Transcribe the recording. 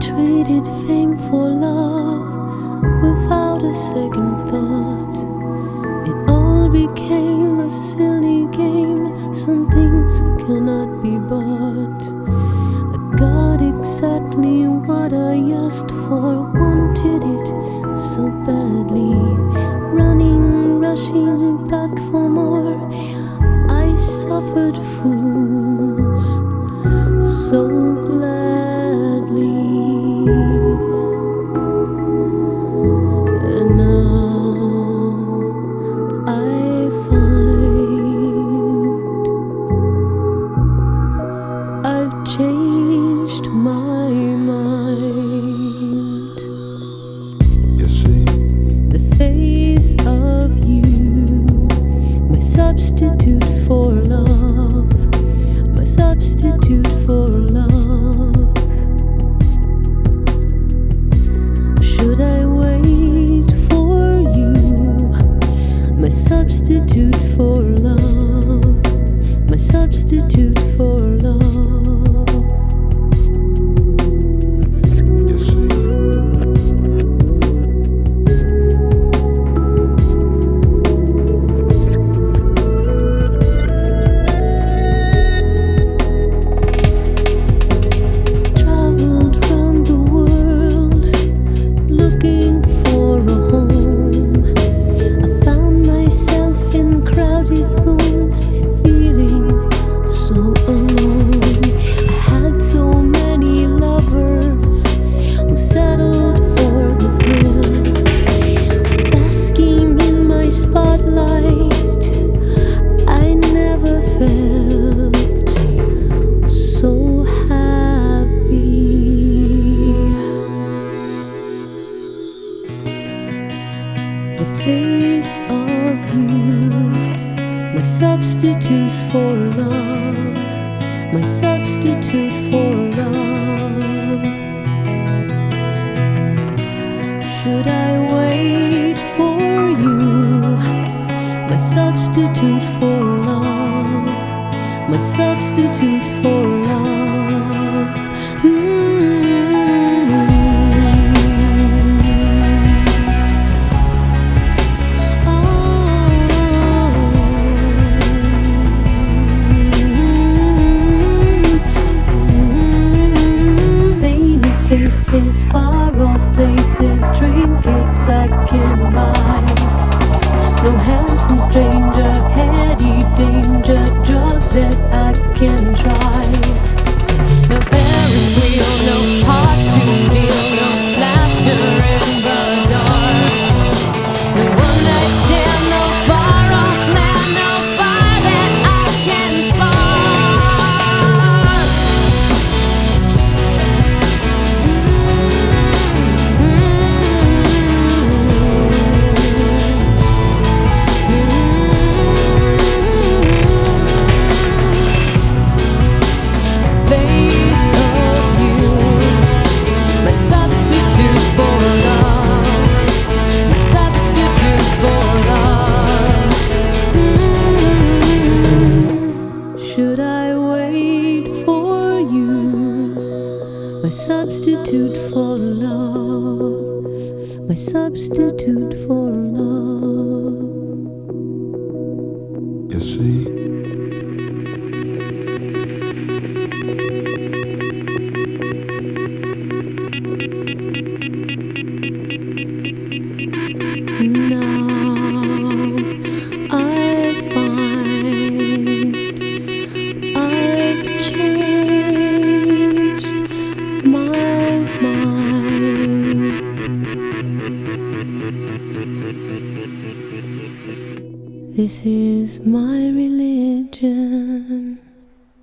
traded fame for love without a second thought. It all became a silly game. Some things cannot be bought. Asked for, wanted it so badly. Running, rushing back for more. I suffered fools so gladly. Substitute for love, my substitute for Face of you, my substitute for love, my substitute for love. Should I wait for you, my substitute for love, my substitute for love? Can buy. No handsome stranger, heady danger, drug that I can try. No Ferris wheel, my substitute for love? This is my religion.